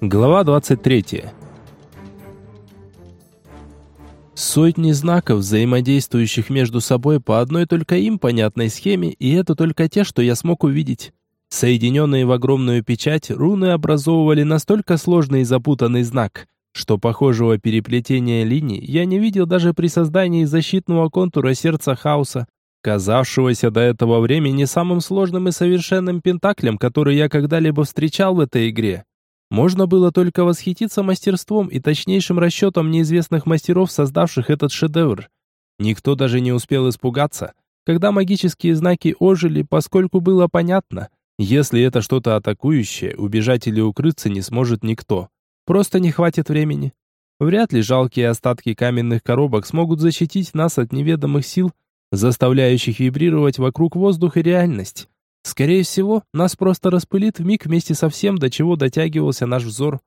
Глава 23. Сотни знаков, взаимодействующих между собой по одной только им понятной схеме, и это только те, что я смог увидеть. Соединенные в огромную печать, руны образовывали настолько сложный и запутанный знак, что похожего переплетения линий я не видел даже при создании защитного контура сердца хаоса, казавшегося до этого времени самым сложным и совершенным пентаклем, который я когда-либо встречал в этой игре. Можно было только восхититься мастерством и точнейшим расчетом неизвестных мастеров, создавших этот шедевр. Никто даже не успел испугаться, когда магические знаки ожили, поскольку было понятно, если это что-то атакующее, убежать или укрыться не сможет никто. Просто не хватит времени. Вряд ли жалкие остатки каменных коробок смогут защитить нас от неведомых сил, заставляющих вибрировать вокруг воздух и реальность. Скорее всего, нас просто распылит в миг вместе со всем, до чего дотягивался наш взор.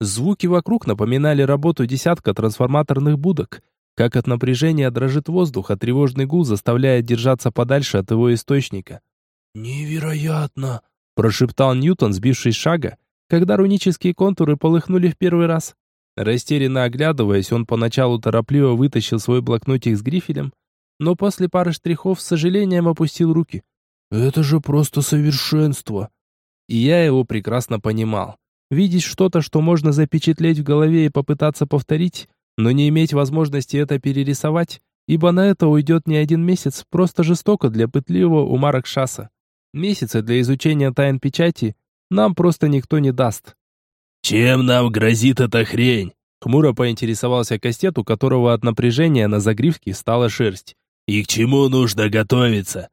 Звуки вокруг напоминали работу десятка трансформаторных будок. Как от напряжения дрожит воздух, а тревожный гул заставляет держаться подальше от его источника. «Невероятно!» – прошептал Ньютон, сбившись шага, когда рунические контуры полыхнули в первый раз. Растерянно оглядываясь, он поначалу торопливо вытащил свой блокнотик с грифелем, но после пары штрихов с сожалением опустил руки. Это же просто совершенство. И я его прекрасно понимал. Видеть что-то, что можно запечатлеть в голове и попытаться повторить, но не иметь возможности это перерисовать, ибо на это уйдет не один месяц, просто жестоко для пытливого ума Ракшаса. Месяца для изучения тайн печати нам просто никто не даст. «Чем нам грозит эта хрень?» Хмуро поинтересовался Кастет, у которого от напряжения на загривке стала шерсть. «И к чему нужно готовиться?»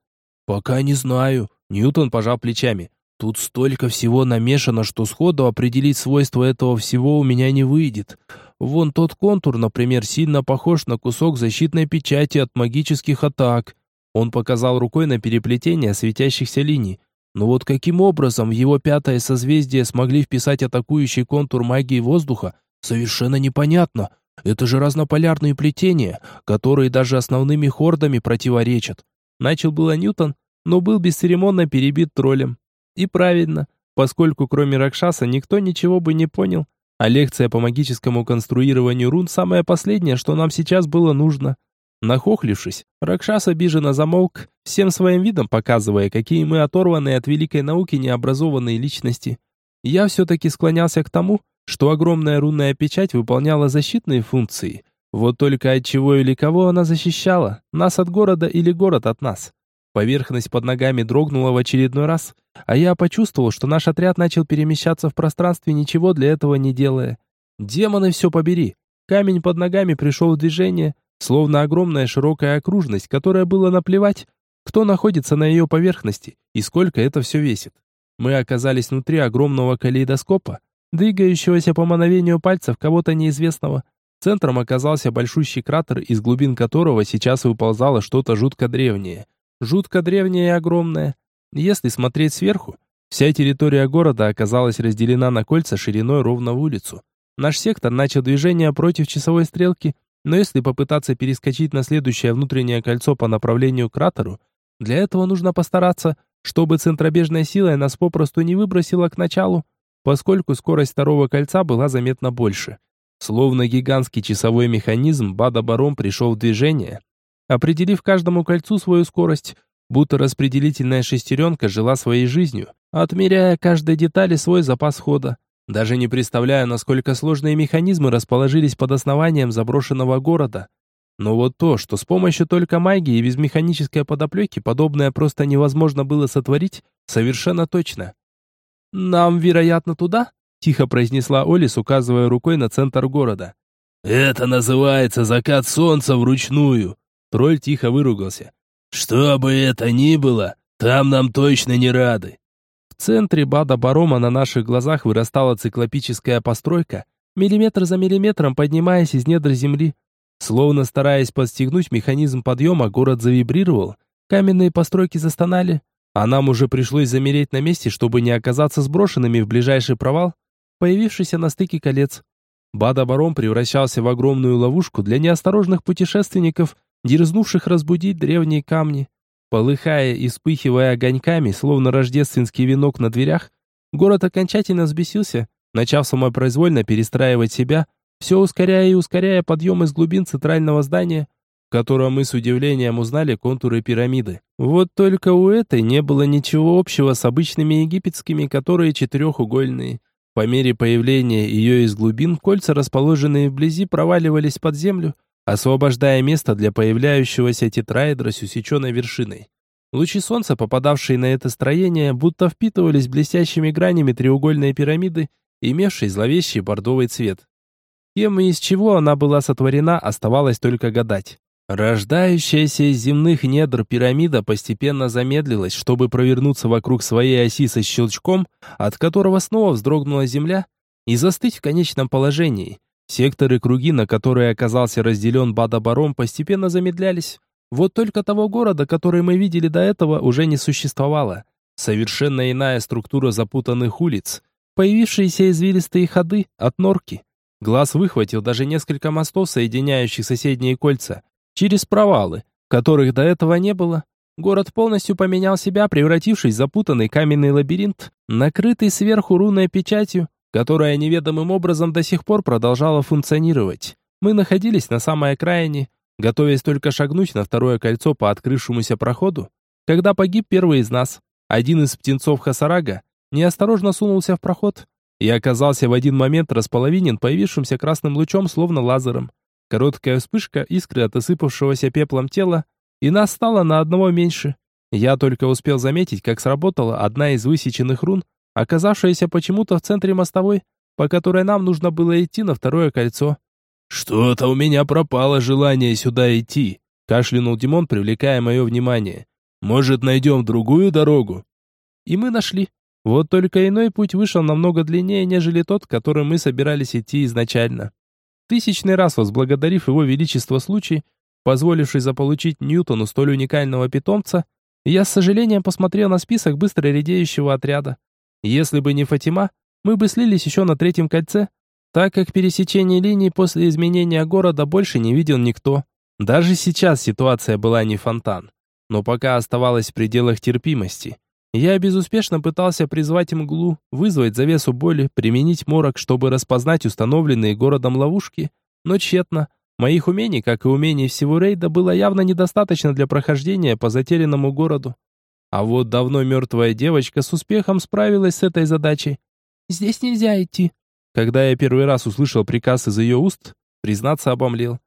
«Пока не знаю», — Ньютон пожал плечами. «Тут столько всего намешано, что сходу определить свойства этого всего у меня не выйдет. Вон тот контур, например, сильно похож на кусок защитной печати от магических атак». Он показал рукой на переплетение светящихся линий. Но вот каким образом в его пятое созвездие смогли вписать атакующий контур магии воздуха, совершенно непонятно. Это же разнополярные плетения, которые даже основными хордами противоречат. Начал было Ньютон, но был бесцеремонно перебит троллем. И правильно, поскольку кроме Ракшаса никто ничего бы не понял, а лекция по магическому конструированию рун самое последнее, что нам сейчас было нужно. Нахохлившись, Ракшас обиженно замолк, всем своим видом показывая, какие мы оторванные от великой науки необразованные личности. Я все-таки склонялся к тому, что огромная рунная печать выполняла защитные функции – вот только от чего или кого она защищала? Нас от города или город от нас? Поверхность под ногами дрогнула в очередной раз, а я почувствовал, что наш отряд начал перемещаться в пространстве, ничего для этого не делая. Демоны все побери. Камень под ногами пришел в движение, словно огромная широкая окружность, которая было наплевать, кто находится на ее поверхности и сколько это все весит. Мы оказались внутри огромного калейдоскопа, двигающегося по мановению пальцев кого-то неизвестного. Центром оказался большущий кратер, из глубин которого сейчас выползало что-то жутко древнее. Жутко древнее и огромное. Если смотреть сверху, вся территория города оказалась разделена на кольца шириной ровно в улицу. Наш сектор начал движение против часовой стрелки, но если попытаться перескочить на следующее внутреннее кольцо по направлению к кратеру, для этого нужно постараться, чтобы центробежная сила нас попросту не выбросила к началу, поскольку скорость второго кольца была заметно больше. Словно гигантский часовой механизм, Бада-Барон пришел в движение, определив каждому кольцу свою скорость, будто распределительная шестеренка жила своей жизнью, отмеряя каждой детали свой запас хода. Даже не представляю, насколько сложные механизмы расположились под основанием заброшенного города. Но вот то, что с помощью только магии и без механической подоплеки подобное просто невозможно было сотворить, совершенно точно. «Нам, вероятно, туда?» Тихо произнесла Олис, указывая рукой на центр города. «Это называется закат солнца вручную!» Тролль тихо выругался. «Что бы это ни было, там нам точно не рады!» В центре Бада Барома на наших глазах вырастала циклопическая постройка, миллиметр за миллиметром поднимаясь из недр земли. Словно стараясь подстегнуть механизм подъема, город завибрировал, каменные постройки застонали, а нам уже пришлось замереть на месте, чтобы не оказаться сброшенными в ближайший провал, появившийся на стыке колец. Бада-барон превращался в огромную ловушку для неосторожных путешественников, дерзнувших разбудить древние камни. Полыхая и вспыхивая огоньками, словно рождественский венок на дверях, город окончательно взбесился, начав самопроизвольно перестраивать себя, все ускоряя и ускоряя подъем из глубин центрального здания, в котором мы с удивлением узнали контуры пирамиды. Вот только у этой не было ничего общего с обычными египетскими, которые четырехугольные. По мере появления ее из глубин, кольца, расположенные вблизи, проваливались под землю, освобождая место для появляющегося тетраэдра с усеченной вершиной. Лучи солнца, попадавшие на это строение, будто впитывались блестящими гранями треугольной пирамиды, имевшей зловещий бордовый цвет. Кем и из чего она была сотворена, оставалось только гадать. Рождающаяся из земных недр пирамида постепенно замедлилась, чтобы провернуться вокруг своей оси со щелчком, от которого снова вздрогнула земля, и застыть в конечном положении. Секторы круги, на которые оказался разделен Бадабаром, постепенно замедлялись. Вот только того города, который мы видели до этого, уже не существовало. Совершенно иная структура запутанных улиц, появившиеся извилистые ходы от норки. Глаз выхватил даже несколько мостов, соединяющих соседние кольца, через провалы, которых до этого не было. Город полностью поменял себя, превратившись в запутанный каменный лабиринт, накрытый сверху рунной печатью, которая неведомым образом до сих пор продолжала функционировать. Мы находились на самой окраине, готовясь только шагнуть на второе кольцо по открывшемуся проходу, когда погиб первый из нас. Один из птенцов Хасарага неосторожно сунулся в проход и оказался в один момент располовинен появившимся красным лучом, словно лазером. Короткая вспышка искры от осыпавшегося пеплом тела, и нас стало на одного меньше. Я только успел заметить, как сработала одна из высеченных рун, оказавшаяся почему-то в центре мостовой, по которой нам нужно было идти на второе кольцо. «Что-то у меня пропало желание сюда идти», — кашлянул Димон, привлекая мое внимание. «Может, найдем другую дорогу?» И мы нашли. Вот только иной путь вышел намного длиннее, нежели тот, которым мы собирались идти изначально. Тысячный раз возблагодарив его величество случай, позволивший заполучить Ньютону столь уникального питомца, я с сожалением посмотрел на список быстро редеющего отряда. Если бы не Фатима, мы бы слились еще на третьем кольце, так как пересечение линий после изменения города больше не видел никто. Даже сейчас ситуация была не фонтан, но пока оставалась в пределах терпимости. Я безуспешно пытался призвать мглу, вызвать завесу боли, применить морок, чтобы распознать установленные городом ловушки, но тщетно. Моих умений, как и умений всего рейда, было явно недостаточно для прохождения по затерянному городу. А вот давно мертвая девочка с успехом справилась с этой задачей. «Здесь нельзя идти». Когда я первый раз услышал приказ из ее уст, признаться обомлел.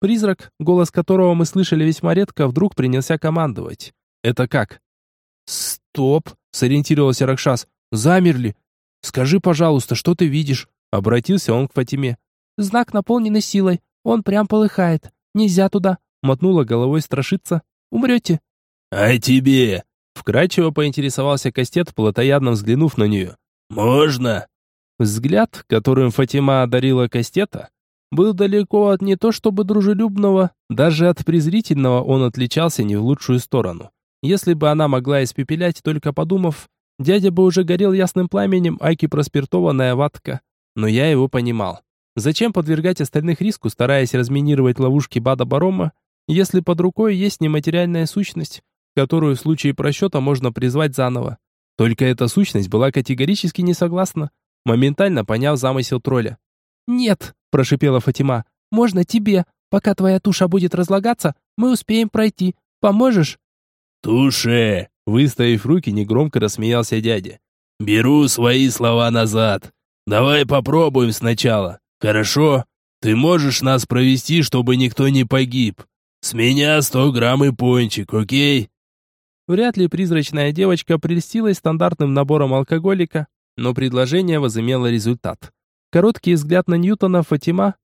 Призрак, голос которого мы слышали весьма редко, вдруг принялся командовать. «Это как?» «Стоп!» — сориентировался Ракшас. «Замерли! Скажи, пожалуйста, что ты видишь?» Обратился он к Фатиме. «Знак наполненный силой. Он прям полыхает. Нельзя туда!» Мотнула головой страшиться. «Умрете!» «А тебе?» Вкрадчиво поинтересовался Кастет, плотоядно взглянув на нее. «Можно?» Взгляд, которым Фатима одарила Кастета, был далеко от не то чтобы дружелюбного, даже от презрительного он отличался не в лучшую сторону. Если бы она могла испепелять, только подумав, дядя бы уже горел ясным пламенем аки проспиртованная ватка. Но я его понимал. Зачем подвергать остальных риску, стараясь разминировать ловушки Бада Барома, если под рукой есть нематериальная сущность, которую в случае просчета можно призвать заново. Только эта сущность была категорически не согласна, моментально поняв замысел тролля. «Нет», – прошипела Фатима, – «можно тебе. Пока твоя туша будет разлагаться, мы успеем пройти. Поможешь?» «Туше!» – выставив руки, негромко рассмеялся дядя. «Беру свои слова назад. Давай попробуем сначала. Хорошо? Ты можешь нас провести, чтобы никто не погиб. С меня сто грамм и пончик, окей?» Вряд ли призрачная девочка прельстилась стандартным набором алкоголика, но предложение возымело результат. Короткий взгляд на Ньютона Фатима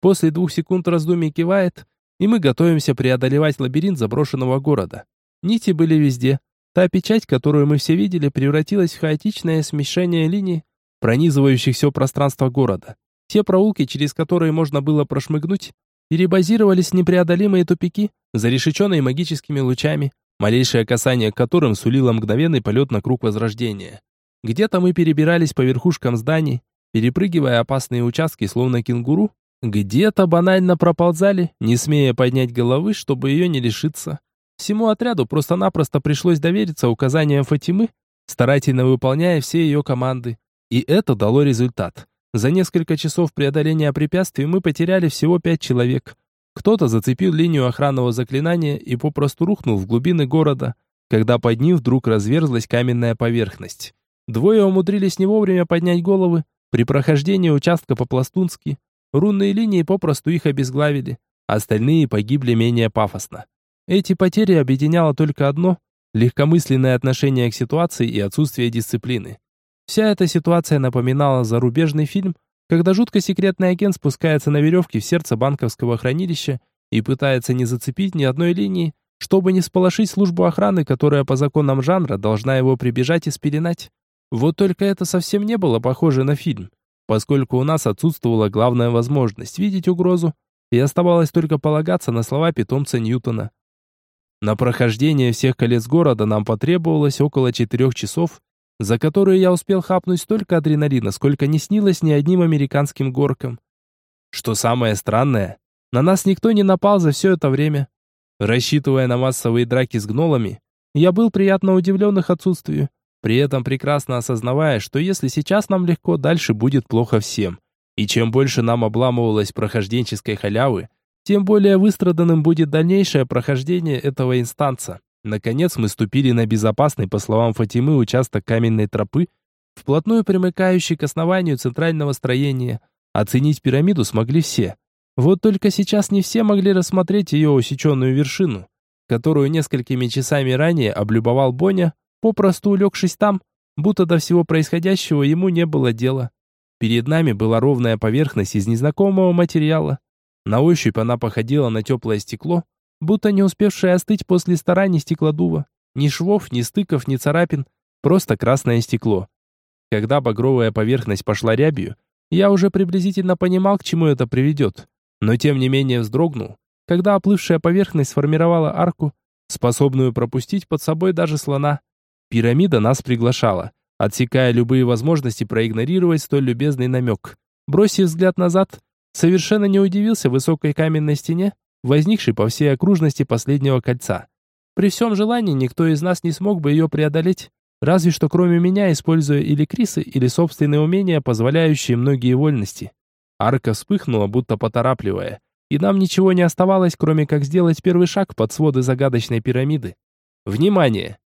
после двух секунд раздумий кивает, и мы готовимся преодолевать лабиринт заброшенного города. Нити были везде. Та печать, которую мы все видели, превратилась в хаотичное смешение линий, пронизывающих все пространство города. Те проулки, через которые можно было прошмыгнуть, перебазировались в непреодолимые тупики, зарешеченные магическими лучами, малейшее касание к которым сулило мгновенный полет на круг возрождения. Где-то мы перебирались по верхушкам зданий, перепрыгивая опасные участки, словно кенгуру, где-то банально проползали, не смея поднять головы, чтобы ее не лишиться. Всему отряду просто-напросто пришлось довериться указаниям Фатимы, старательно выполняя все ее команды. И это дало результат. За несколько часов преодоления препятствий мы потеряли всего пять человек. Кто-то зацепил линию охранного заклинания и попросту рухнул в глубины города, когда под ним вдруг разверзлась каменная поверхность. Двое умудрились не вовремя поднять головы. При прохождении участка по-пластунски рунные линии попросту их обезглавили. Остальные погибли менее пафосно. Эти потери объединяло только одно – легкомысленное отношение к ситуации и отсутствие дисциплины. Вся эта ситуация напоминала зарубежный фильм, когда жутко секретный агент спускается на веревке в сердце банковского хранилища и пытается не зацепить ни одной линии, чтобы не сполошить службу охраны, которая по законам жанра должна его прибежать и спеленать. Вот только это совсем не было похоже на фильм, поскольку у нас отсутствовала главная возможность видеть угрозу, и оставалось только полагаться на слова питомца Ньютона. На прохождение всех колец города нам потребовалось около четырех часов, за которые я успел хапнуть столько адреналина, сколько не снилось ни одним американским горкам. Что самое странное, на нас никто не напал за все это время. Рассчитывая на массовые драки с гнолами, я был приятно удивлен их отсутствию, при этом прекрасно осознавая, что если сейчас нам легко, дальше будет плохо всем. И чем больше нам обламывалось прохожденческой халявы, тем более выстраданным будет дальнейшее прохождение этого инстанса. Наконец мы ступили на безопасный, по словам Фатимы, участок каменной тропы, вплотную примыкающий к основанию центрального строения. Оценить пирамиду смогли все. Вот только сейчас не все могли рассмотреть ее усеченную вершину, которую несколькими часами ранее облюбовал Боня, попросту улегшись там, будто до всего происходящего ему не было дела. Перед нами была ровная поверхность из незнакомого материала. На ощупь она походила на теплое стекло, будто не успевшее остыть после стараний стеклодува. Ни швов, ни стыков, ни царапин, просто красное стекло. Когда багровая поверхность пошла рябью, я уже приблизительно понимал, к чему это приведет, но тем не менее вздрогнул, когда оплывшая поверхность сформировала арку, способную пропустить под собой даже слона. Пирамида нас приглашала, отсекая любые возможности проигнорировать столь любезный намек. Бросив взгляд назад, совершенно не удивился высокой каменной стене, возникшей по всей окружности последнего кольца. При всем желании никто из нас не смог бы ее преодолеть, разве что кроме меня, используя или крисы, или собственные умения, позволяющие многие вольности. Арка вспыхнула, будто поторапливая, и нам ничего не оставалось, кроме как сделать первый шаг под своды загадочной пирамиды. Внимание!